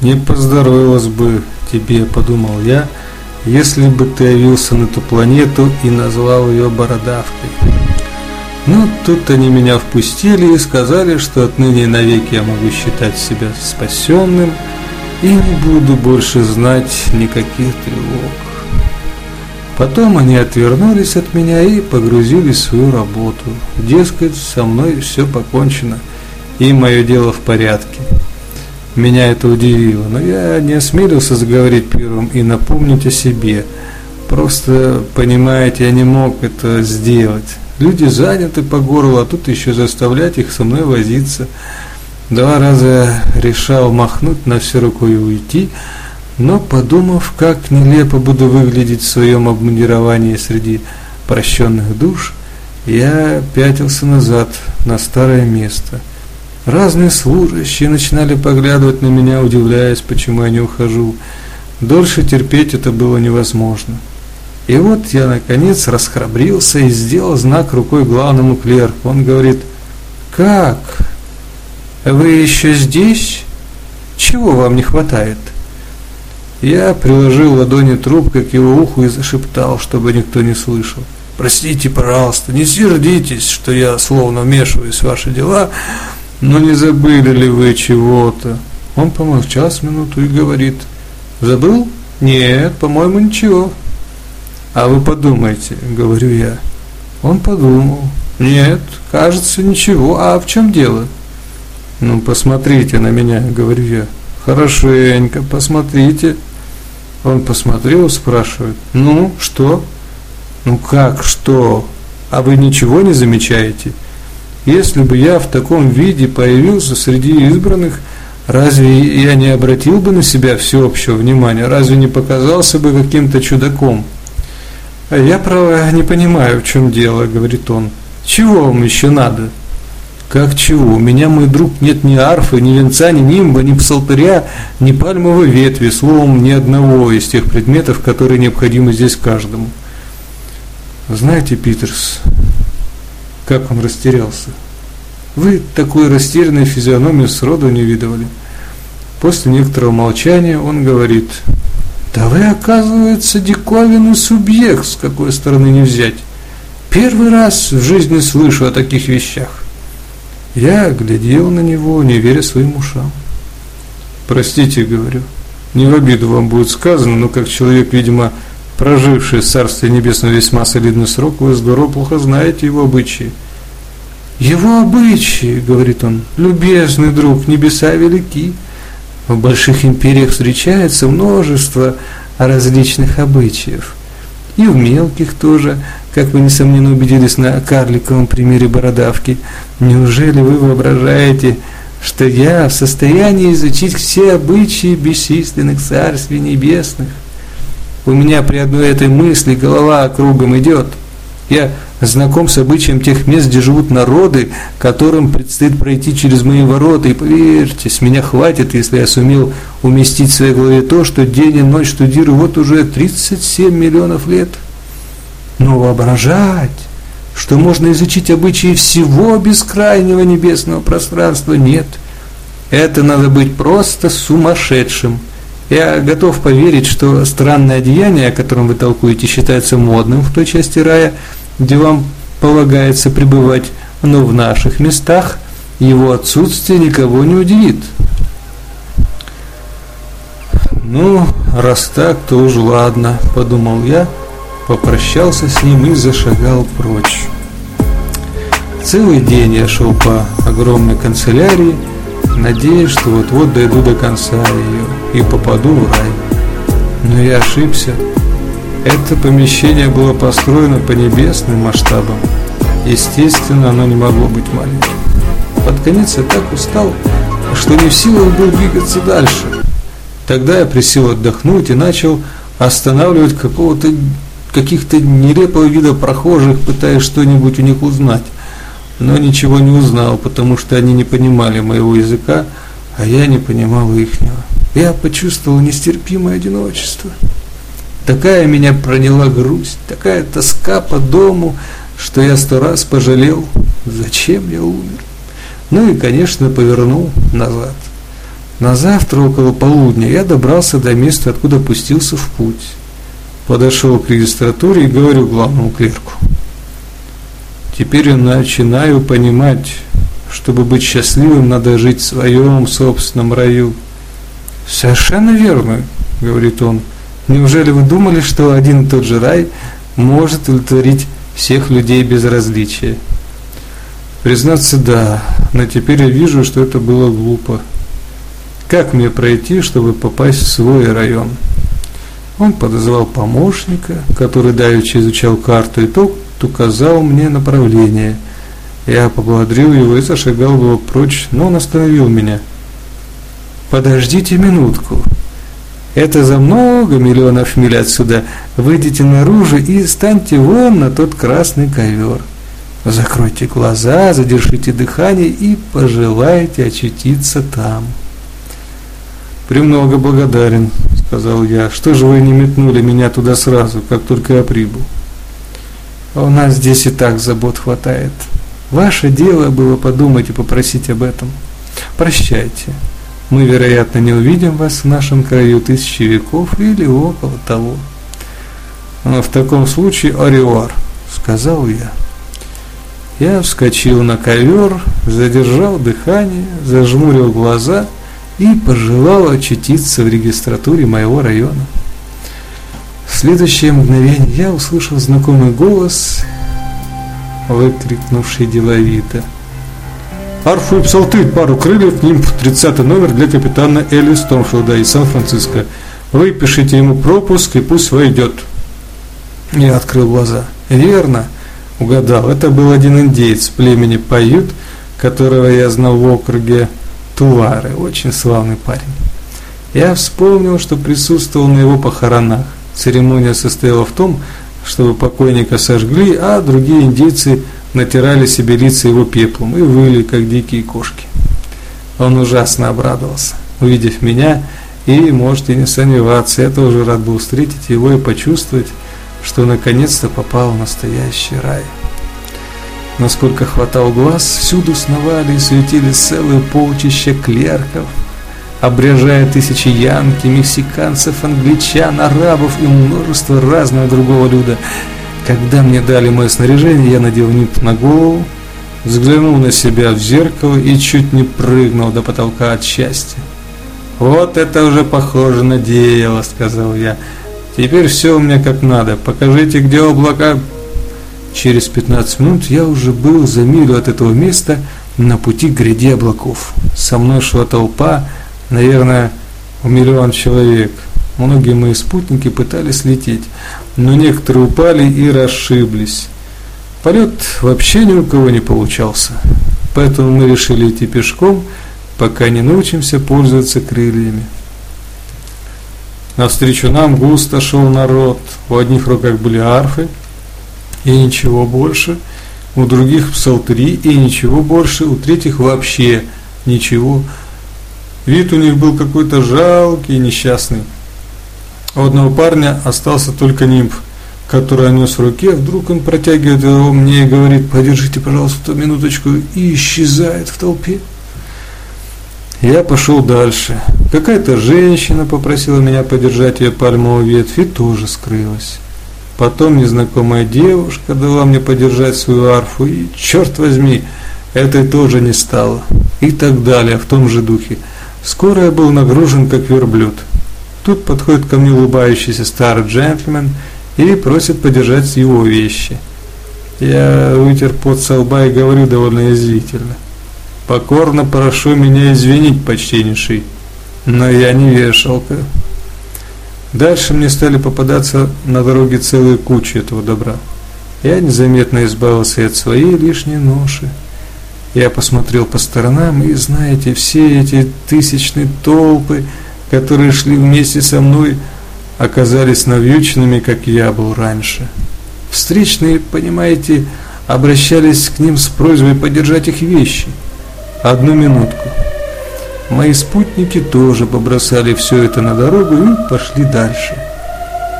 Не поздоровилось бы тебе, подумал я, если бы ты явился на эту планету и назвал ее Бородавкой. Ну, тут они меня впустили и сказали, что отныне навеки я могу считать себя спасенным и не буду больше знать никаких тревог. Потом они отвернулись от меня и погрузились в свою работу. Дескать, со мной все покончено, и мое дело в порядке. Меня это удивило, но я не осмелился заговорить первым и напомнить о себе. Просто, понимаете, я не мог это сделать. Люди заняты по горлу, а тут еще заставлять их со мной возиться. Два раза решал махнуть на всю руку и уйти, но подумав, как нелепо буду выглядеть в своем обмундировании среди прощенных душ, я пятился назад на старое место. Разные служащие начинали поглядывать на меня, удивляясь, почему я не ухожу. Дольше терпеть это было невозможно. И вот я, наконец, расхрабрился и сделал знак рукой главному клерку. Он говорит, «Как? Вы еще здесь? Чего вам не хватает?» Я приложил ладони трубкой к его уху и зашептал, чтобы никто не слышал. «Простите, пожалуйста, не сердитесь, что я словно вмешиваюсь в ваши дела, но не забыли ли вы чего-то?» Он помолчал с минуту и говорит, «Забыл? Нет, по-моему, ничего». «А вы подумайте», — говорю я. Он подумал. «Нет, кажется, ничего. А в чем дело?» «Ну, посмотрите на меня», — говорю я. «Хорошенько, посмотрите». Он посмотрел спрашивает, ну, что? Ну, как, что? А вы ничего не замечаете? Если бы я в таком виде появился среди избранных, разве я не обратил бы на себя всеобщего внимания? Разве не показался бы каким-то чудаком? А я, право, не понимаю, в чем дело, говорит он. Чего вам еще надо? Как чего? У меня, мой друг, нет ни арфы, ни венца, ни нимба, ни псалтыря, ни пальмовой ветви, словом, ни одного из тех предметов, которые необходимы здесь каждому. Знаете, Питерс, как он растерялся? Вы такой растерянной физиономии сроду не видывали. После некоторого молчания он говорит, да вы, оказывается, диковинный субъект, с какой стороны не взять. Первый раз в жизни слышу о таких вещах. Я глядел на него, не веря своим ушам. Простите, говорю, не в обиду вам будет сказано, но как человек, видимо, проживший в Царстве Небесном весьма солидный срок, вы здорово плохо знаете его обычаи. Его обычаи, говорит он, любезный друг, небеса велики. В больших империях встречается множество различных обычаев. И в мелких тоже – как вы, несомненно, убедились на карликовом примере бородавки, неужели вы воображаете, что я в состоянии изучить все обычаи бесчисленных царствий небесных? У меня при одной этой мысли голова кругом идет. Я знаком с обычаем тех мест, где живут народы, которым предстоит пройти через мои ворота. И поверьте, с меня хватит, если я сумел уместить в своей голове то, что день и ночь штудирую вот уже 37 миллионов лет. Но воображать, что можно изучить обычаи всего бескрайнего небесного пространства, нет. Это надо быть просто сумасшедшим. Я готов поверить, что странное одеяние, о котором вы толкуете, считается модным в той части рая, где вам полагается пребывать, но в наших местах его отсутствие никого не удивит. Ну, раз так, то уж ладно, подумал я, попрощался с ним и зашагал прочь. Целый день я шел по огромной канцелярии, надеясь, что вот-вот дойду до конца ее и попаду в рай. Но я ошибся. Это помещение было построено по небесным масштабам. Естественно, оно не могло быть маленьким. Под конец я так устал, что не в силах был двигаться дальше. Тогда я присел отдохнуть и начал останавливать какого-то каких-то нелепого вида прохожих, пытаясь что-нибудь у них узнать. Но ничего не узнал, потому что они не понимали моего языка, а я не понимал ихнего. Я почувствовал нестерпимое одиночество. Такая меня проняла грусть, такая тоска по дому, что я сто раз пожалел, зачем я умер. Ну и, конечно, повернул назад. На завтра около полудня я добрался до места, откуда пустился в путь. Подошел к регистратуре и говорю главному клерку. Теперь я начинаю понимать, чтобы быть счастливым, надо жить в своем собственном раю. Совершенно верно, говорит он. Неужели вы думали, что один и тот же рай может удовлетворить всех людей без различия? Признаться, да, но теперь я вижу, что это было глупо. Как мне пройти, чтобы попасть в свой район? Он подозвал помощника, который давеча изучал карту, и тот указал мне направление. Я поблагодарил его и зашагал было прочь, но он остановил меня. «Подождите минутку. Это за много миллионов миль отсюда. Выйдите наружу и станьте вон на тот красный ковер. Закройте глаза, задержите дыхание и пожелайте очутиться там». «Премного благодарен», — сказал я. «Что же вы не метнули меня туда сразу, как только я прибыл?» «У нас здесь и так забот хватает. Ваше дело было подумать и попросить об этом. Прощайте. Мы, вероятно, не увидим вас в нашем краю тысячи веков или около того». «Но в таком случае Ориор», — сказал я. Я вскочил на ковер, задержал дыхание, зажмурил глаза — и пожелал очутиться в регистратуре моего района. Следующее мгновение я услышал знакомый голос, выкрикнувший деловито. Арфу и псалты, пару крыльев, нимф, 30 номер для капитана Элли Стормфилда из Сан-Франциско. Выпишите ему пропуск и пусть войдет. Я открыл глаза. Верно, угадал. Это был один индейец племени Пают, которого я знал в округе Тувары, очень славный парень. Я вспомнил, что присутствовал на его похоронах. Церемония состояла в том, чтобы покойника сожгли, а другие индейцы натирали себе лица его пеплом и выли, как дикие кошки. Он ужасно обрадовался, увидев меня, и, можете не сомневаться, я тоже рад был встретить его и почувствовать, что наконец-то попал в настоящий рай. Насколько хватал глаз, всюду сновали и светили целые полчища клерков, обряжая тысячи янки, мексиканцев, англичан, арабов и множество разного другого люда. Когда мне дали мое снаряжение, я надел нип на голову, взглянул на себя в зеркало и чуть не прыгнул до потолка от счастья. «Вот это уже похоже на дело», — сказал я. «Теперь все у меня как надо. Покажите, где облака Через 15 минут я уже был за милю от этого места на пути к гряде облаков. Со мной шла толпа, наверное, в миллион человек. Многие мои спутники пытались лететь, но некоторые упали и расшиблись. Полет вообще ни у кого не получался, поэтому мы решили идти пешком, пока не научимся пользоваться крыльями. Навстречу нам густо шел народ, у одних руках были арфы, и ничего больше, у других псалтыри и ничего больше, у третьих вообще ничего. Вид у них был какой-то жалкий и несчастный. У одного парня остался только нимф, который он нес в руке, вдруг он протягивает его мне и говорит, подержите, пожалуйста, минуточку, и исчезает в толпе. Я пошел дальше. Какая-то женщина попросила меня подержать ее пальмовую ветвь и тоже скрылась. Потом незнакомая девушка дала мне подержать свою арфу, и, черт возьми, этой тоже не стало. И так далее, в том же духе. Скоро я был нагружен, как верблюд. Тут подходит ко мне улыбающийся старый джентльмен и просит подержать его вещи. Я вытер пот со лба и говорю довольно язвительно. Покорно прошу меня извинить, почтеннейший, но я не вешалка. Дальше мне стали попадаться на дороге целые кучи этого добра. Я незаметно избавился от своей лишней ноши. Я посмотрел по сторонам, и, знаете, все эти тысячные толпы, которые шли вместе со мной, оказались навьюченными, как я был раньше. Встречные, понимаете, обращались к ним с просьбой подержать их вещи. Одну минутку. Мои спутники тоже побросали все это на дорогу и пошли дальше.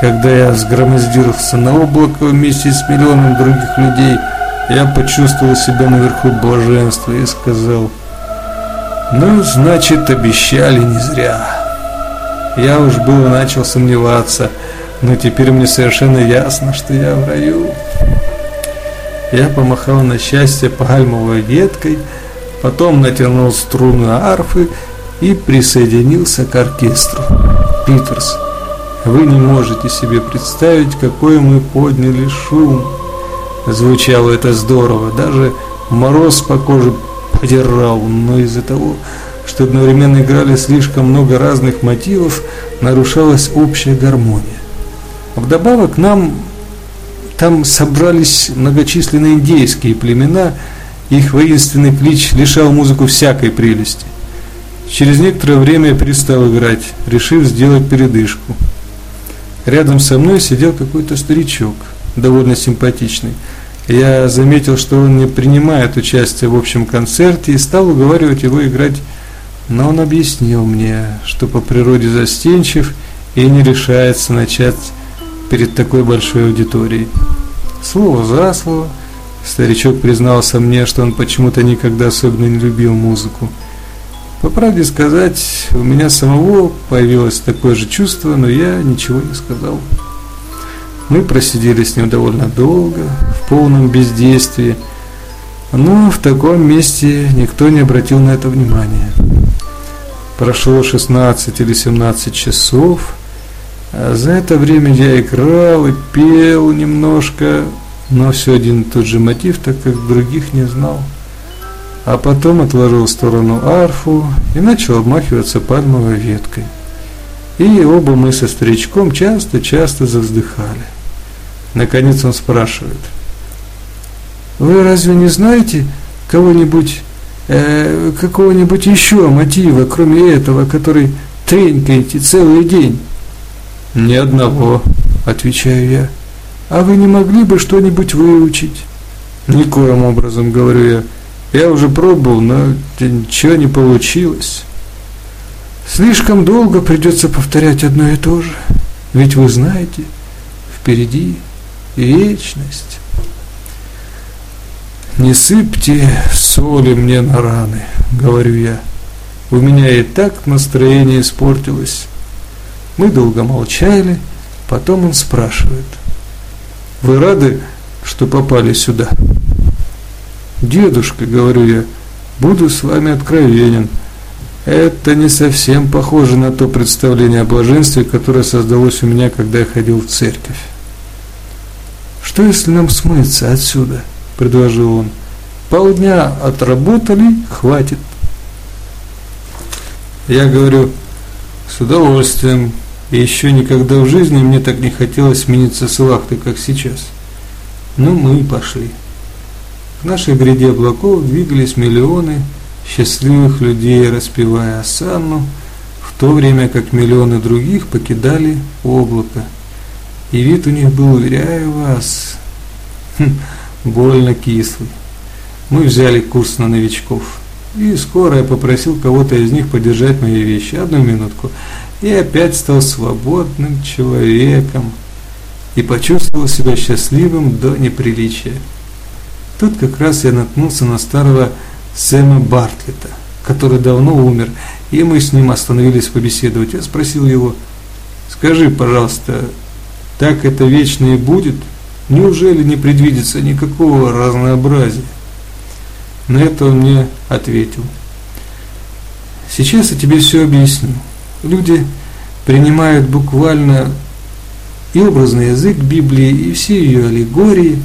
Когда я сгромоздился на облако вместе с миллионом других людей, я почувствовал себя наверху блаженства и сказал, Ну, значит, обещали не зря. Я уж было начал сомневаться, но теперь мне совершенно ясно, что я в раю. Я помахал на счастье пальмовой веткой, потом натянул струны арфы и присоединился к оркестру. Питерс, вы не можете себе представить, какой мы подняли шум. Звучало это здорово, даже мороз по коже подирал, но из-за того, что одновременно играли слишком много разных мотивов, нарушалась общая гармония. Вдобавок нам там собрались многочисленные индейские племена, их воинственный клич лишал музыку всякой прелести. Через некоторое время я перестал играть, решив сделать передышку. Рядом со мной сидел какой-то старичок, довольно симпатичный. Я заметил, что он не принимает участие в общем концерте и стал уговаривать его играть, но он объяснил мне, что по природе застенчив и не решается начать перед такой большой аудиторией. Слово за слово, старичок признался мне, что он почему-то никогда особенно не любил музыку. По правде сказать, у меня самого появилось такое же чувство, но я ничего не сказал. Мы просидели с ним довольно долго, в полном бездействии, но в таком месте никто не обратил на это внимания. Прошло 16 или 17 часов, а за это время я играл и пел немножко, но все один и тот же мотив, так как других не знал. А потом отложил в сторону арфу и начал обмахиваться пальмовой веткой. И оба мы со старичком часто-часто завздыхали. Наконец он спрашивает. «Вы разве не знаете кого-нибудь, э, какого-нибудь еще мотива, кроме этого, который тренькаете целый день?» «Ни одного», – отвечаю я. «А вы не могли бы что-нибудь выучить?» «Никоим образом», – говорю я. «Я уже пробовал, но ничего не получилось». «Слишком долго придется повторять одно и то же. Ведь вы знаете, впереди вечность». «Не сыпьте соли мне на раны», — говорю я. «У меня и так настроение испортилось». Мы долго молчали, потом он спрашивает. «Вы рады, что попали сюда?» «Дедушка», — говорю я, — «буду с вами откровенен. Это не совсем похоже на то представление о блаженстве, которое создалось у меня, когда я ходил в церковь». «Что, если нам смыться отсюда?» – предложил он. «Полдня отработали, хватит». Я говорю, с удовольствием, и еще никогда в жизни мне так не хотелось смениться с вахты, как сейчас. Ну, мы и пошли. К нашей гряде облаков двигались миллионы счастливых людей, распевая осанну, в то время как миллионы других покидали облако. И вид у них был, уверяю вас, хм, больно кислый. Мы взяли курс на новичков. И скоро я попросил кого-то из них подержать мои вещи. Одну минутку и опять стал свободным человеком и почувствовал себя счастливым до неприличия. Тут как раз я наткнулся на старого Сэма Бартлета, который давно умер, и мы с ним остановились побеседовать. Я спросил его, скажи, пожалуйста, так это вечно и будет? Неужели не предвидится никакого разнообразия? На это он мне ответил. Сейчас я тебе все объясню. Люди принимают буквально и образный язык Библии, и все ее аллегории,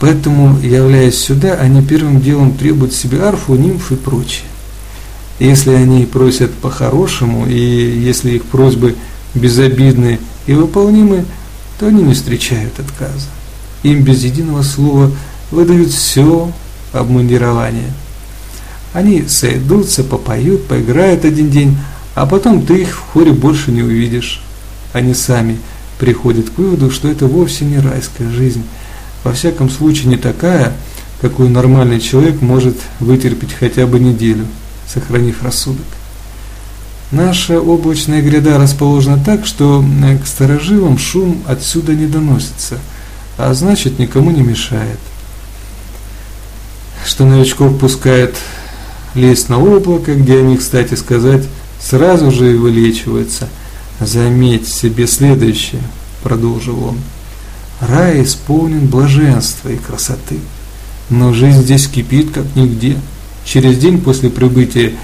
поэтому, являясь сюда, они первым делом требуют себе арфу, нимф и прочее. Если они просят по-хорошему, и если их просьбы безобидны и выполнимы, то они не встречают отказа. Им без единого слова выдают все обмундирование. Они сойдутся, попоют, поиграют один день, а потом ты их в хоре больше не увидишь. Они сами приходят к выводу, что это вовсе не райская жизнь. Во всяком случае не такая, какую нормальный человек может вытерпеть хотя бы неделю, сохранив рассудок. Наша облачная гряда расположена так, что э, к старожилам шум отсюда не доносится, а значит никому не мешает. Что новичков пускает лезть на облако, где они, кстати сказать, сразу же и вылечиваются. Заметь себе следующее, продолжил он. Рай исполнен блаженства и красоты. Но жизнь здесь кипит как нигде. Через день после прибытия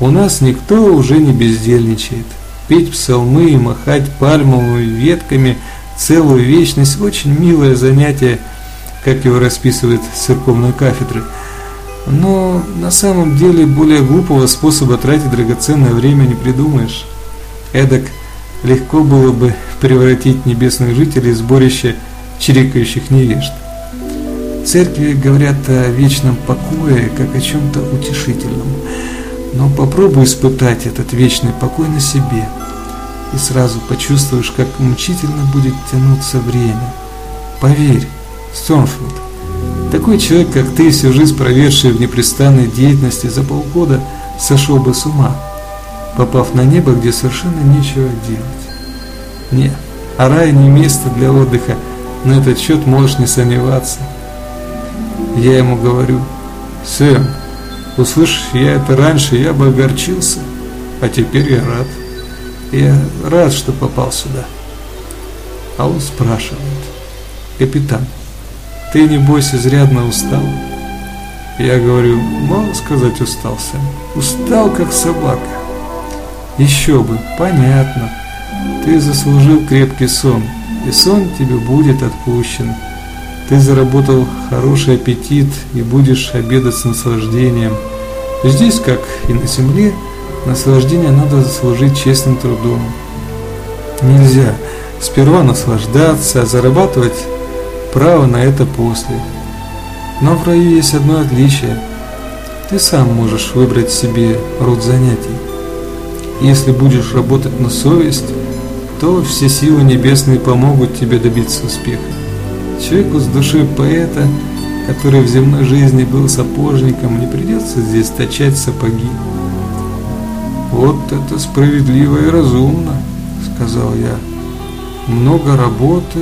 у нас никто уже не бездельничает. Петь псалмы и махать пальмовыми ветками целую вечность – очень милое занятие, как его расписывает с церковной кафедры. Но на самом деле более глупого способа тратить драгоценное время не придумаешь. Эдак легко было бы превратить небесных жителей в сборище чирикающих невежд. Церкви говорят о вечном покое, как о чем-то утешительном. Но попробуй испытать этот вечный покой на себе, и сразу почувствуешь, как мучительно будет тянуться время. Поверь, Стормфилд, такой человек, как ты, всю жизнь проведший в непрестанной деятельности за полгода, сошел бы с ума, попав на небо, где совершенно нечего делать. Нет, а рай не место для отдыха, на этот счет можешь не сомневаться. Я ему говорю, Сэм, услышь я это раньше, я бы огорчился, а теперь я рад. Я рад, что попал сюда. А он спрашивает, капитан, ты небось изрядно устал? Я говорю, мало сказать устал, Сэм. Устал, как собака. Еще бы, понятно. Ты заслужил крепкий сон, и сон тебе будет отпущен. Ты заработал хороший аппетит и будешь обедать с наслаждением. Здесь, как и на земле, наслаждение надо заслужить честным трудом. Нельзя сперва наслаждаться, а зарабатывать право на это после. Но в раю есть одно отличие. Ты сам можешь выбрать себе род занятий. Если будешь работать на совесть, то все силы небесные помогут тебе добиться успеха. Человеку с душой поэта, который в земной жизни был сапожником, не придется здесь точать сапоги. «Вот это справедливо и разумно», — сказал я. «Много работы,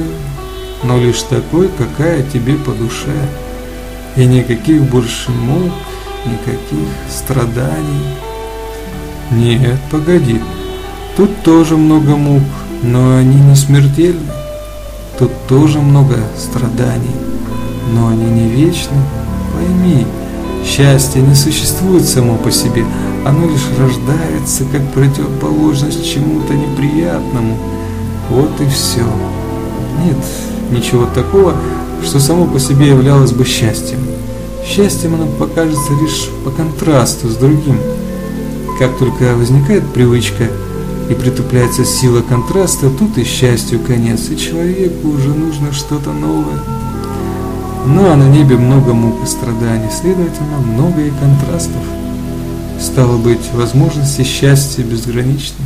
но лишь такой, какая тебе по душе, и никаких больше мук, никаких страданий». «Нет, погоди, тут тоже много мук, но они не смертельны. Тут тоже много страданий, но они не вечны. Пойми, счастье не существует само по себе, оно лишь рождается как противоположность чему-то неприятному. Вот и все. Нет ничего такого, что само по себе являлось бы счастьем. Счастьем оно покажется лишь по контрасту с другим. Как только возникает привычка и притупляется сила контраста, тут и счастью конец, и человеку уже нужно что-то новое. Ну а на небе много мук и страданий, следовательно, много и контрастов. Стало быть, возможности счастья безграничны.